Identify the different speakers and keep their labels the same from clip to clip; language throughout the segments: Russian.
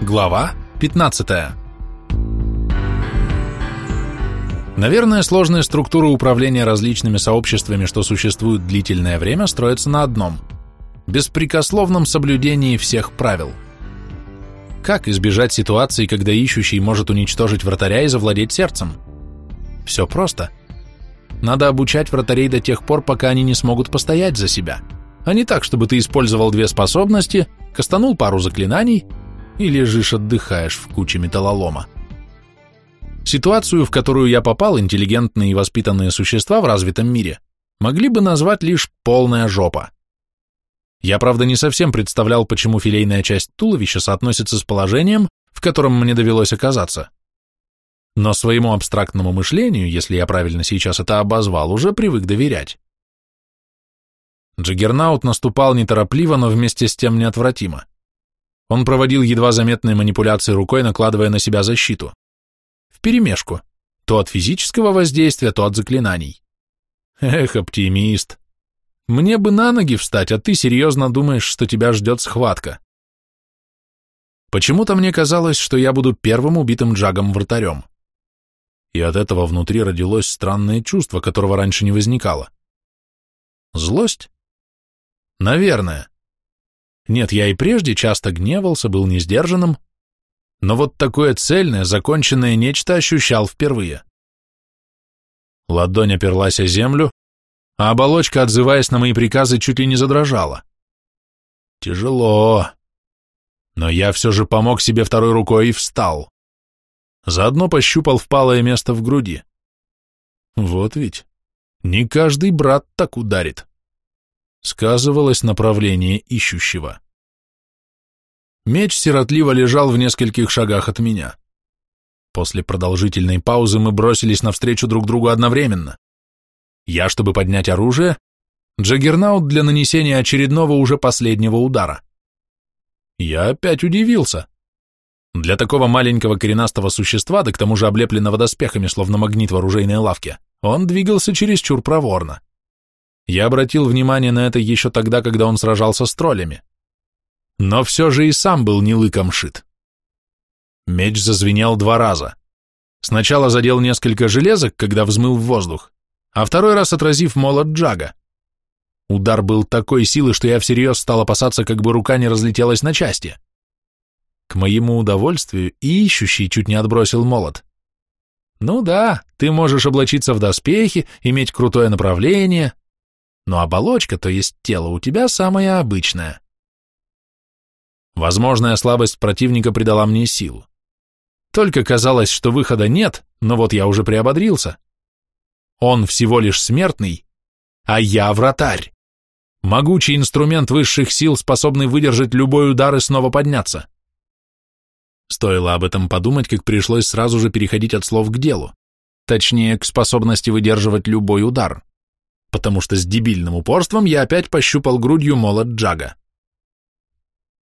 Speaker 1: Глава 15 Наверное, сложные структуры управления различными сообществами, что существуют длительное время, строятся на одном – беспрекословном соблюдении всех правил. Как избежать ситуации, когда ищущий может уничтожить вратаря и завладеть сердцем? Все просто. Надо обучать вратарей до тех пор, пока они не смогут постоять за себя, а не так, чтобы ты использовал две способности, кастанул пару заклинаний и лежишь отдыхаешь в куче металлолома. Ситуацию, в которую я попал, интеллигентные и воспитанные существа в развитом мире, могли бы назвать лишь полная жопа. Я, правда, не совсем представлял, почему филейная часть туловища соотносится с положением, в котором мне довелось оказаться. Но своему абстрактному мышлению, если я правильно сейчас это обозвал, уже привык доверять. Джаггернаут наступал неторопливо, но вместе с тем неотвратимо. Он проводил едва заметные манипуляции рукой, накладывая на себя защиту. Вперемешку. То от физического воздействия, то от заклинаний. Эх, оптимист. Мне бы на ноги встать, а ты серьезно думаешь, что тебя ждет схватка. Почему-то мне казалось, что я буду первым убитым Джагом-вратарем. И от этого внутри родилось странное чувство, которого раньше не возникало. Злость? Наверное. Нет, я и прежде часто гневался, был несдержанным, но вот такое цельное, законченное нечто ощущал впервые. Ладонь оперлась о землю, а оболочка, отзываясь на мои приказы, чуть ли не задрожала. Тяжело. Но я все же помог себе второй рукой и встал. Заодно пощупал впалое место в груди. Вот ведь, не каждый брат так ударит сказывалось направление ищущего. Меч сиротливо лежал в нескольких шагах от меня. После продолжительной паузы мы бросились навстречу друг другу одновременно. Я, чтобы поднять оружие, Джаггернаут для нанесения очередного уже последнего удара. Я опять удивился. Для такого маленького коренастого существа, да к тому же облепленного доспехами, словно магнит в оружейной лавке, он двигался чересчур проворно. Я обратил внимание на это еще тогда, когда он сражался с троллями. Но все же и сам был не лыком шит. Меч зазвенел два раза. Сначала задел несколько железок, когда взмыл в воздух, а второй раз отразив молот Джага. Удар был такой силы, что я всерьез стал опасаться, как бы рука не разлетелась на части. К моему удовольствию и ищущий чуть не отбросил молот. Ну да, ты можешь облачиться в доспехи, иметь крутое направление, но оболочка, то есть тело, у тебя самая обычная. Возможная слабость противника придала мне силу. Только казалось, что выхода нет, но вот я уже приободрился. Он всего лишь смертный, а я вратарь. Могучий инструмент высших сил, способный выдержать любой удар и снова подняться. Стоило об этом подумать, как пришлось сразу же переходить от слов к делу, точнее, к способности выдерживать любой удар потому что с дебильным упорством я опять пощупал грудью молот Джага.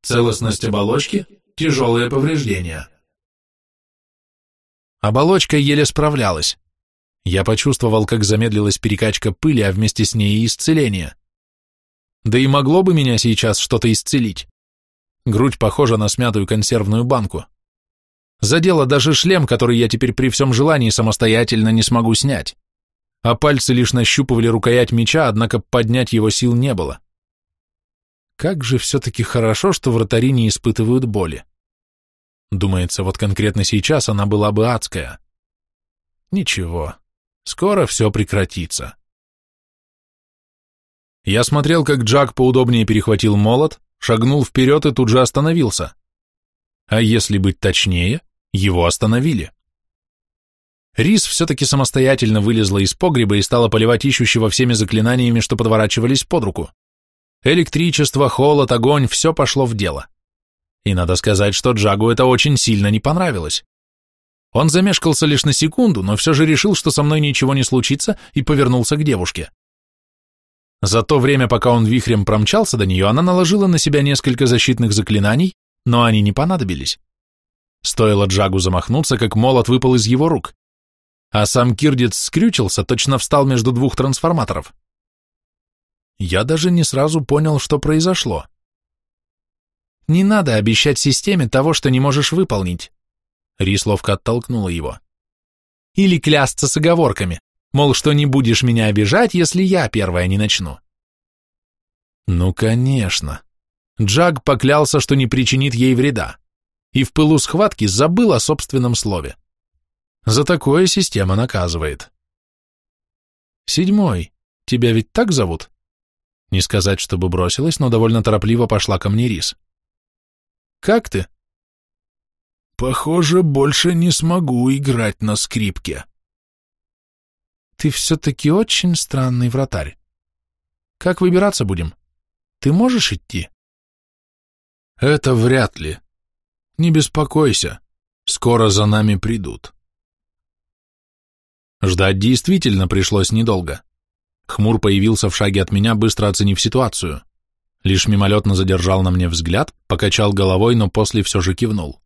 Speaker 2: Целостность оболочки – тяжелые повреждения.
Speaker 1: Оболочка еле справлялась. Я почувствовал, как замедлилась перекачка пыли, а вместе с ней и исцеление. Да и могло бы меня сейчас что-то исцелить. Грудь похожа на смятую консервную банку. Задело даже шлем, который я теперь при всем желании самостоятельно не смогу снять а пальцы лишь нащупывали рукоять меча, однако поднять его сил не было. Как же все-таки хорошо, что вратари не испытывают боли. Думается, вот конкретно сейчас она была бы адская. Ничего, скоро все прекратится. Я смотрел, как Джак поудобнее перехватил молот, шагнул вперед и тут же остановился. А если быть точнее, его остановили. Рис все-таки самостоятельно вылезла из погреба и стала поливать ищущего всеми заклинаниями, что подворачивались под руку. Электричество, холод, огонь – все пошло в дело. И надо сказать, что Джагу это очень сильно не понравилось. Он замешкался лишь на секунду, но все же решил, что со мной ничего не случится, и повернулся к девушке. За то время, пока он вихрем промчался до нее, она наложила на себя несколько защитных заклинаний, но они не понадобились. Стоило Джагу замахнуться, как молот выпал из его рук а сам Кирдец скрючился, точно встал между двух трансформаторов. Я даже не сразу понял, что произошло. Не надо обещать системе того, что не можешь выполнить. Рис ловко оттолкнула его. Или клясться с оговорками, мол, что не будешь меня обижать, если я первая не начну. Ну, конечно. Джаг поклялся, что не причинит ей вреда, и в пылу схватки забыл о собственном слове. За такое система наказывает. Седьмой. Тебя ведь так зовут? Не сказать, чтобы бросилась, но довольно торопливо пошла ко мне Рис. Как ты?
Speaker 3: Похоже, больше не смогу играть на скрипке.
Speaker 1: Ты все-таки очень странный вратарь. Как выбираться будем? Ты можешь идти?
Speaker 3: Это вряд ли. Не беспокойся, скоро за нами придут.
Speaker 1: Ждать действительно пришлось недолго. Хмур появился в шаге от меня, быстро оценив ситуацию. Лишь мимолетно задержал на мне взгляд, покачал головой, но после все же кивнул.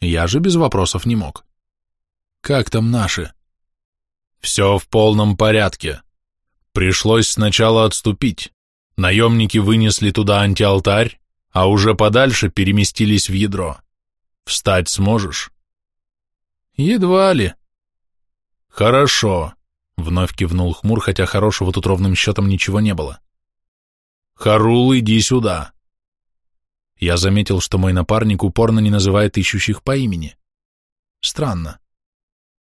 Speaker 1: Я же без вопросов не мог. «Как там наши?»
Speaker 3: «Все в полном порядке. Пришлось сначала отступить. Наемники вынесли туда антиалтарь, а уже подальше переместились в ядро. Встать сможешь?»
Speaker 1: «Едва ли».
Speaker 3: «Хорошо», —
Speaker 1: вновь кивнул хмур, хотя хорошего тут ровным счетом ничего не было.
Speaker 3: «Харул, иди сюда».
Speaker 1: Я заметил, что мой напарник упорно не называет ищущих по имени. Странно.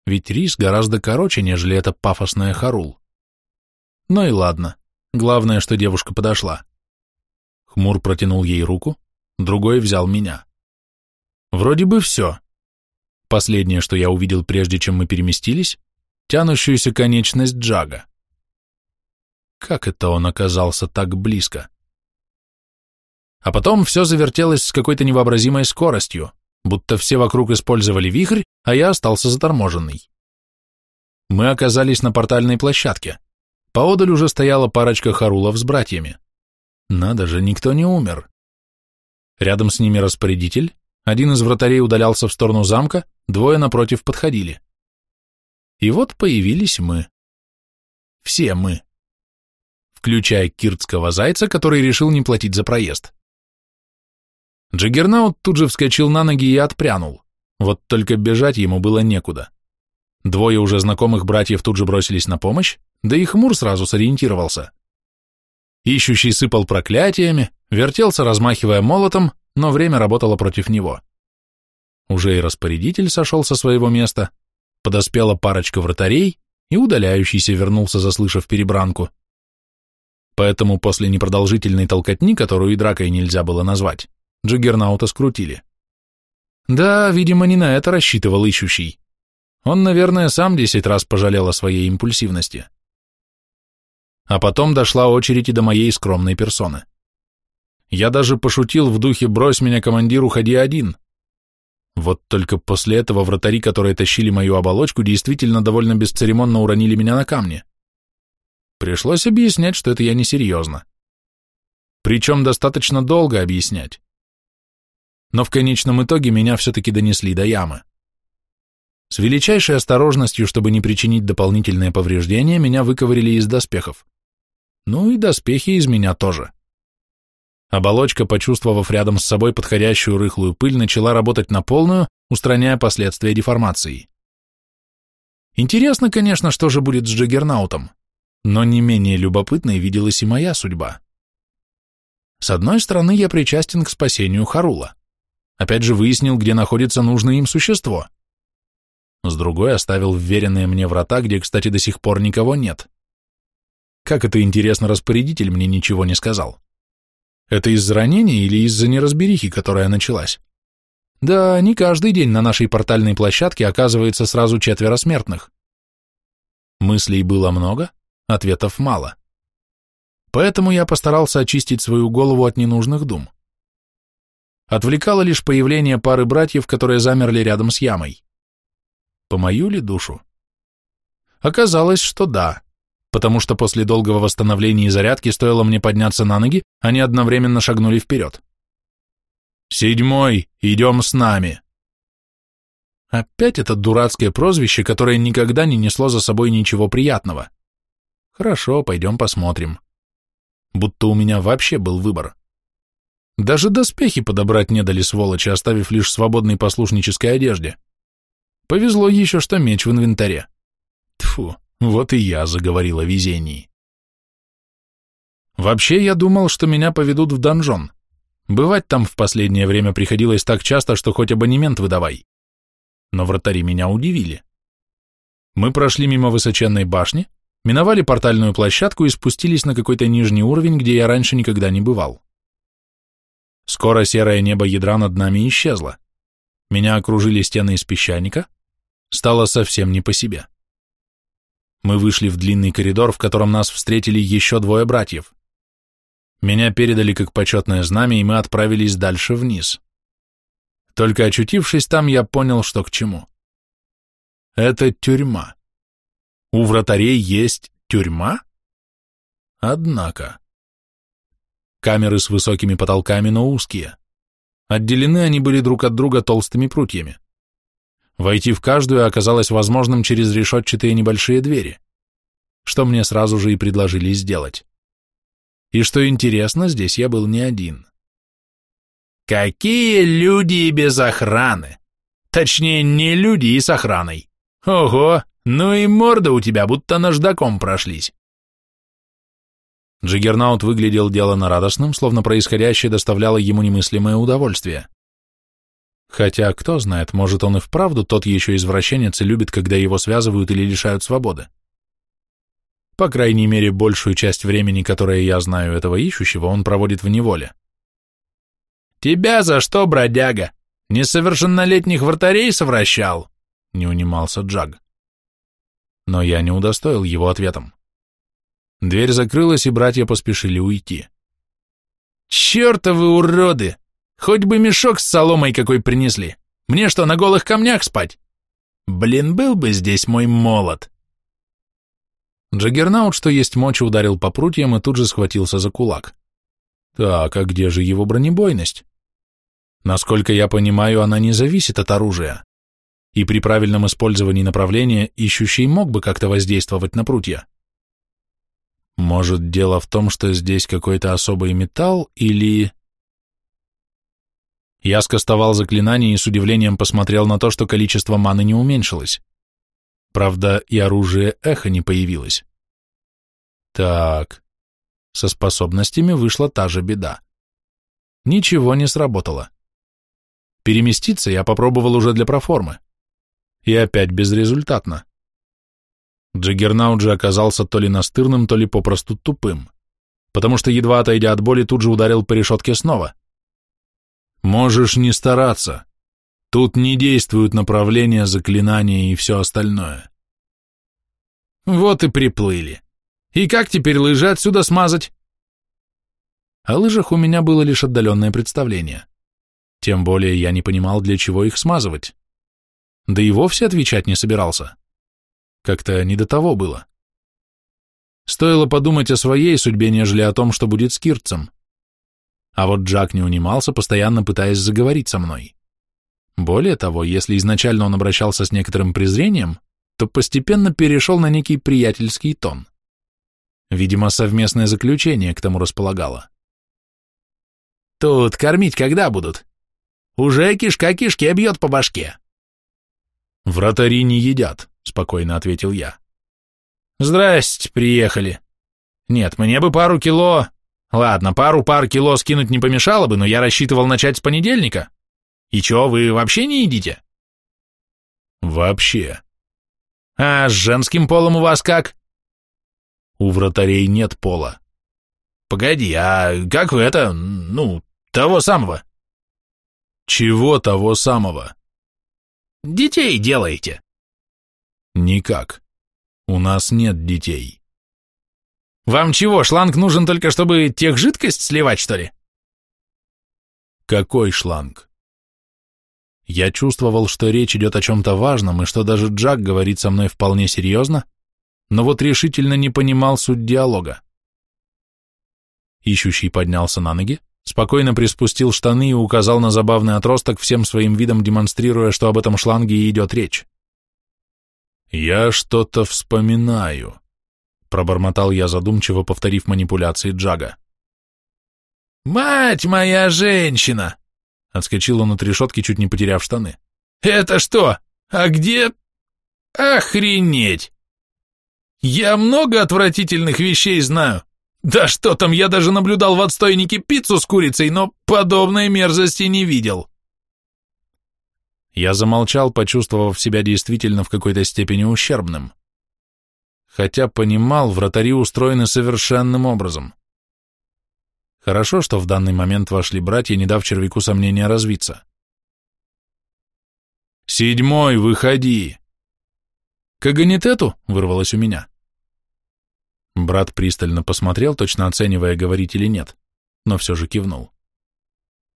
Speaker 1: Ведь рис гораздо короче, нежели это пафосное Харул. Ну и ладно. Главное, что девушка подошла. Хмур протянул ей руку, другой взял меня. Вроде бы все. Последнее, что я увидел, прежде чем мы переместились, тянущуюся конечность Джага. Как это он оказался так близко? А потом все завертелось с какой-то невообразимой скоростью, будто все вокруг использовали вихрь, а я остался заторможенный. Мы оказались на портальной площадке. Поодаль уже стояла парочка харулов с братьями. Надо же, никто не умер. Рядом с ними распорядитель, один из вратарей удалялся в сторону замка, двое напротив подходили. И вот появились мы. Все мы. Включая киртского зайца, который решил не платить за проезд. Джаггернаут тут же вскочил на ноги и отпрянул. Вот только бежать ему было некуда. Двое уже знакомых братьев тут же бросились на помощь, да и хмур сразу сориентировался. Ищущий сыпал проклятиями, вертелся, размахивая молотом, но время работало против него. Уже и распорядитель сошел со своего места, подоспела парочка вратарей, и удаляющийся вернулся, заслышав перебранку. Поэтому после непродолжительной толкотни, которую и дракой нельзя было назвать, Джиггернаута скрутили. Да, видимо, не на это рассчитывал ищущий. Он, наверное, сам десять раз пожалел о своей импульсивности. А потом дошла очередь и до моей скромной персоны. Я даже пошутил в духе «брось меня, командир, уходи один». Вот только после этого вратари, которые тащили мою оболочку, действительно довольно бесцеремонно уронили меня на камни. Пришлось объяснять, что это я несерьезно. Причем достаточно долго объяснять. Но в конечном итоге меня все-таки донесли до ямы. С величайшей осторожностью, чтобы не причинить дополнительные повреждения, меня выковырили из доспехов. Ну и доспехи из меня тоже. Оболочка, почувствовав рядом с собой подходящую рыхлую пыль, начала работать на полную, устраняя последствия деформации. Интересно, конечно, что же будет с Джаггернаутом, но не менее любопытной виделась и моя судьба. С одной стороны, я причастен к спасению Харула. Опять же выяснил, где находится нужное им существо. С другой оставил вверенные мне врата, где, кстати, до сих пор никого нет. Как это интересно, распорядитель мне ничего не сказал. Это из-за ранения или из-за неразберихи, которая началась? Да, не каждый день на нашей портальной площадке оказывается сразу четверо смертных. Мыслей было много, ответов мало. Поэтому я постарался очистить свою голову от ненужных дум. Отвлекало лишь появление пары братьев, которые замерли рядом с ямой. По мою ли душу? Оказалось, что да потому что после долгого восстановления и зарядки стоило мне подняться на ноги, они одновременно шагнули вперед. «Седьмой, идем с нами!» Опять это дурацкое прозвище, которое никогда не несло за собой ничего приятного. Хорошо, пойдем посмотрим. Будто у меня вообще был выбор. Даже доспехи подобрать не дали сволочи, оставив лишь свободной послушнической одежде. Повезло еще, что меч в инвентаре. Тфу, вот и я заговорил о везении. Вообще, я думал, что меня поведут в донжон. Бывать там в последнее время приходилось так часто, что хоть абонемент выдавай. Но вратари меня удивили. Мы прошли мимо высоченной башни, миновали портальную площадку и спустились на какой-то нижний уровень, где я раньше никогда не бывал. Скоро серое небо ядра над нами исчезло. Меня окружили стены из песчаника. Стало совсем не по себе. Мы вышли в длинный коридор, в котором нас встретили еще двое братьев. Меня передали как почетное знамя, и мы отправились дальше вниз. Только очутившись там, я понял, что к чему. Это тюрьма. У вратарей есть тюрьма? Однако. Камеры с высокими потолками, но узкие. Отделены они были друг от друга толстыми прутьями. Войти в каждую оказалось возможным через решетчатые небольшие двери, что мне сразу же и предложили сделать. И что интересно, здесь я был не один. Какие люди без охраны! Точнее, не люди и с охраной. Ого, ну и морда у тебя, будто наждаком прошлись. Джиггернаут выглядел делано радостным, словно происходящее доставляло ему немыслимое удовольствие. Хотя, кто знает, может он и вправду тот еще извращенец и любит, когда его связывают или лишают свободы. По крайней мере, большую часть времени, которое я знаю этого ищущего, он проводит в неволе. «Тебя за что, бродяга? Несовершеннолетних вратарей совращал?» — не унимался Джаг. Но я не удостоил его ответом. Дверь закрылась, и братья поспешили уйти. «Чертовы уроды! Хоть бы мешок с соломой какой принесли! Мне что, на голых камнях спать? Блин, был бы здесь мой молот!» Джаггернаут, что есть мочи, ударил по прутьям и тут же схватился за кулак. Так, а где же его бронебойность? Насколько я понимаю, она не зависит от оружия. И при правильном использовании направления ищущий мог бы как-то воздействовать на прутья. Может, дело в том, что здесь какой-то особый металл или... Я скостовал заклинание и с удивлением посмотрел на то, что количество маны не уменьшилось. Правда, и оружие эхо не появилось. Так, со способностями вышла та же беда. Ничего не сработало. Переместиться я попробовал уже для проформы. И опять безрезультатно. Джиггернаут же оказался то ли настырным, то ли попросту тупым, потому что, едва отойдя от боли, тут же ударил по решетке снова. «Можешь не стараться. Тут не действуют направления, заклинания и все остальное. Вот и приплыли. И как теперь лыжи отсюда смазать? О лыжах у меня было лишь отдаленное представление. Тем более я не понимал, для чего их смазывать. Да и вовсе отвечать не собирался. Как-то не до того было. Стоило подумать о своей судьбе, нежели о том, что будет с Кирцем. А вот Джак не унимался, постоянно пытаясь заговорить со мной. Более того, если изначально он обращался с некоторым презрением, то постепенно перешел на некий приятельский тон. Видимо, совместное заключение к тому располагало. «Тут кормить когда будут? Уже кишка кишке бьет по башке». «Вратари не едят», — спокойно ответил я.
Speaker 3: «Здрасте, приехали. Нет, мне бы пару кило... Ладно, пару пар кило скинуть не помешало бы, но я рассчитывал начать с понедельника». И чё, вы вообще не едите?
Speaker 1: Вообще.
Speaker 3: А с женским полом у вас как?
Speaker 1: У вратарей нет пола.
Speaker 3: Погоди, а как вы это, ну, того самого?
Speaker 1: Чего того самого?
Speaker 3: Детей делаете.
Speaker 1: Никак. У нас нет детей.
Speaker 3: Вам чего, шланг нужен только, чтобы тех жидкость сливать, что ли?
Speaker 1: Какой шланг? Я чувствовал, что речь идет о чем-то важном, и что даже Джак говорит со мной вполне серьезно, но вот решительно не понимал суть диалога. Ищущий поднялся на ноги, спокойно приспустил штаны и указал на забавный отросток, всем своим видом демонстрируя, что об этом шланге и идет речь. «Я что-то вспоминаю», — пробормотал я задумчиво, повторив манипуляции Джага.
Speaker 3: «Мать моя женщина!» Отскочил он от решетки, чуть не потеряв штаны. «Это что? А где...» «Охренеть! Я много отвратительных вещей знаю. Да что там, я даже наблюдал в отстойнике пиццу с курицей, но подобной мерзости не видел». Я замолчал, почувствовав себя действительно в какой-то степени ущербным. Хотя понимал, вратари устроены совершенным образом. Хорошо, что в данный момент вошли братья, не дав червяку сомнения развиться. «Седьмой, выходи!» «К агонитету?» — вырвалось у меня. Брат пристально посмотрел, точно оценивая, говорить или нет, но все же кивнул.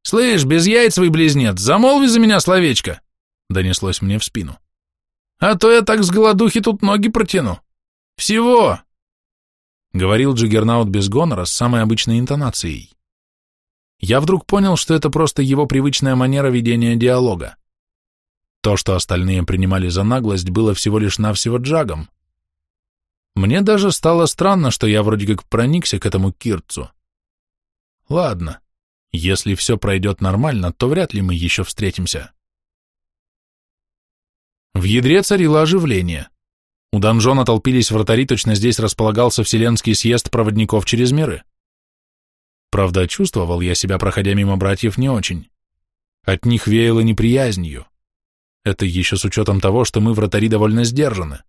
Speaker 3: «Слышь, без яиц вы, близнец, замолви за меня словечко!» — донеслось мне в спину. «А то я так с голодухи тут ноги протяну. Всего!» Говорил Джиггернаут без гонора с самой обычной интонацией. Я вдруг понял, что это просто его привычная манера ведения диалога. То, что остальные принимали за наглость, было всего лишь навсего джагом. Мне даже стало странно, что я вроде как проникся к этому кирцу. Ладно, если все пройдет нормально, то вряд ли мы еще встретимся. В ядре царило оживление. У донжона толпились вратари, точно здесь располагался Вселенский съезд проводников через миры. Правда, чувствовал я себя, проходя мимо братьев, не очень. От них веяло неприязнью. Это еще с учетом того, что мы вратари довольно сдержаны.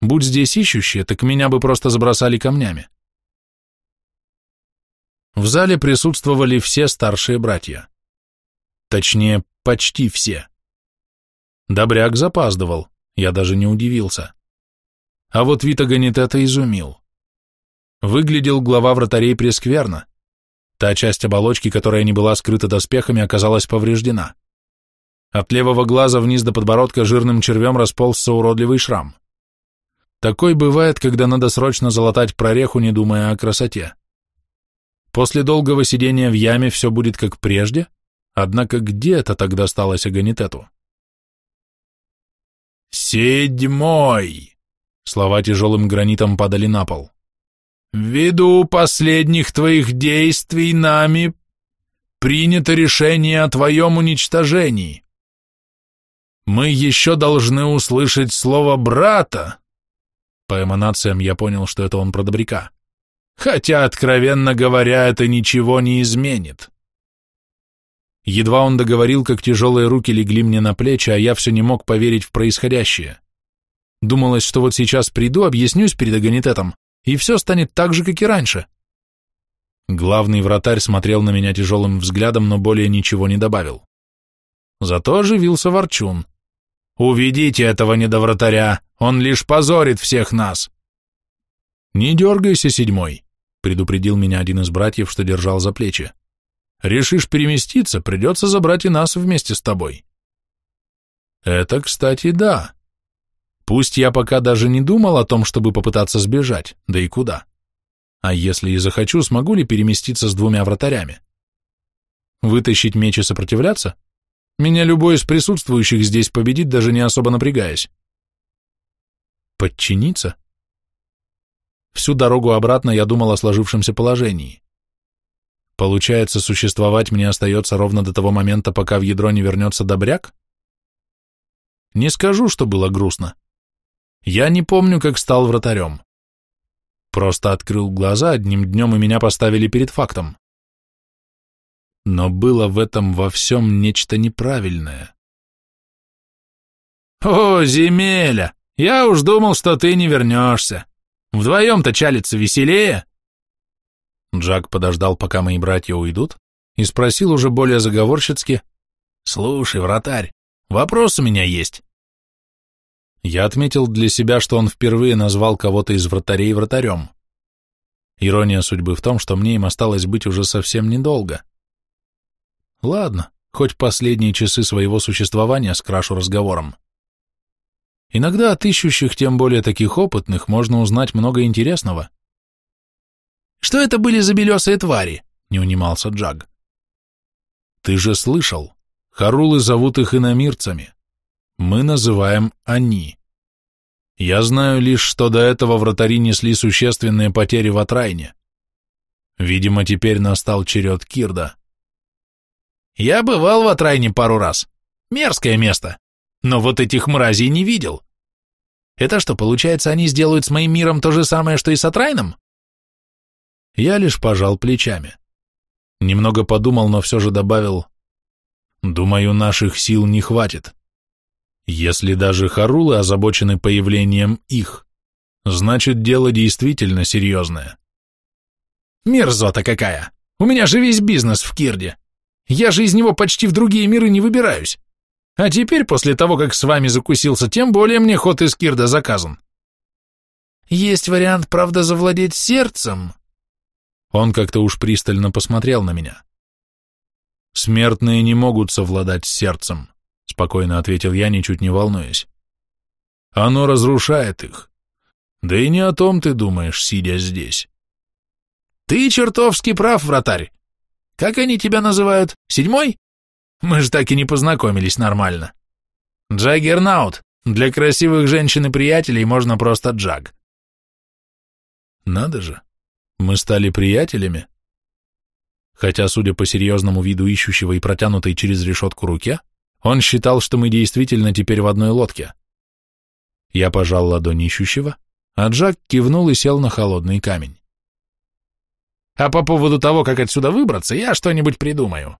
Speaker 3: Будь здесь ищущие, так меня бы просто забросали камнями. В зале присутствовали все старшие братья. Точнее, почти все. Добряк запаздывал, я даже не удивился. А вот вид Аганитета изумил. Выглядел глава вратарей прескверно. Та часть оболочки, которая не была скрыта доспехами, оказалась повреждена. От левого глаза вниз до подбородка жирным червем расползся уродливый шрам. Такой бывает, когда надо срочно залатать прореху, не думая о красоте. После долгого сидения в яме все будет как прежде, однако где это тогда осталось Аганитету? «Седьмой!» Слова тяжелым гранитом падали на пол. «Ввиду последних твоих действий нами принято решение о твоем уничтожении. Мы еще должны услышать слово «брата». По эманациям я понял, что это он про добряка. Хотя, откровенно говоря, это ничего не изменит. Едва он договорил, как тяжелые руки легли мне на плечи, а я все не мог поверить в происходящее. Думалось, что вот сейчас приду, объяснюсь перед Аганитетом, и все станет так же, как и раньше. Главный вратарь смотрел на меня тяжелым взглядом, но более ничего не добавил. Зато оживился Ворчун. «Уведите этого недовратаря, он лишь позорит всех нас!» «Не дергайся, седьмой», — предупредил меня один из братьев, что держал за плечи. «Решишь переместиться, придется забрать и нас вместе с тобой». «Это, кстати, да», Пусть я пока даже не думал о том, чтобы попытаться сбежать, да и куда. А если и захочу, смогу ли переместиться с двумя вратарями? Вытащить меч и сопротивляться? Меня любой из присутствующих здесь победит, даже не особо напрягаясь. Подчиниться? Всю дорогу обратно я думал о сложившемся положении. Получается, существовать мне остается ровно до того момента, пока в ядро не вернется добряк? Не скажу, что было грустно. Я не помню, как стал вратарем. Просто открыл глаза одним днем, и меня поставили перед фактом. Но было в этом во всем нечто неправильное. «О, земеля! Я уж думал, что ты не вернешься. Вдвоем-то чалиться веселее!» Джак подождал, пока мои братья уйдут, и спросил уже более заговорщицки, «Слушай, вратарь, вопрос у меня есть. Я отметил для себя, что он впервые назвал кого-то из вратарей вратарем. Ирония судьбы в том, что мне им осталось быть уже совсем недолго. Ладно, хоть последние часы своего существования скрашу разговором. Иногда от ищущих, тем более таких опытных, можно узнать много интересного. «Что это были за белесые твари?» — не унимался Джаг. «Ты же слышал, Харулы зовут их иномирцами мы называем «они». Я знаю лишь, что до этого вратари несли существенные потери в Атрайне. Видимо, теперь настал черед Кирда.
Speaker 1: Я бывал в Атрайне пару раз. Мерзкое место. Но вот этих мразей не видел. Это что, получается, они сделают с моим миром то же самое, что и с Атрайном?
Speaker 3: Я лишь пожал плечами. Немного подумал, но все же добавил, «Думаю, наших сил не хватит. Если даже Харулы озабочены появлением их, значит, дело действительно серьезное».
Speaker 1: Мерзота какая! У меня же весь бизнес в Кирде. Я же из него почти в другие миры не выбираюсь. А теперь, после того, как с вами закусился, тем более мне ход из Кирда заказан. Есть вариант, правда, завладеть сердцем.
Speaker 3: Он как-то уж пристально посмотрел на меня. Смертные не могут совладать с сердцем, спокойно ответил я, ничуть не волнуясь. Оно разрушает их. Да и не о том ты думаешь, сидя здесь.
Speaker 1: Ты чертовски прав, вратарь. Как они тебя называют? Седьмой? Мы же так и не познакомились нормально. Джаггернаут. Для красивых женщин и приятелей можно просто Джаг.
Speaker 3: Надо же, мы стали приятелями. Хотя, судя по серьезному виду ищущего и протянутой через решетку руке, он считал, что мы действительно теперь в одной лодке. Я пожал ладонь ищущего, а Джак кивнул и сел на холодный камень.
Speaker 1: А по поводу того, как отсюда выбраться, я что-нибудь придумаю.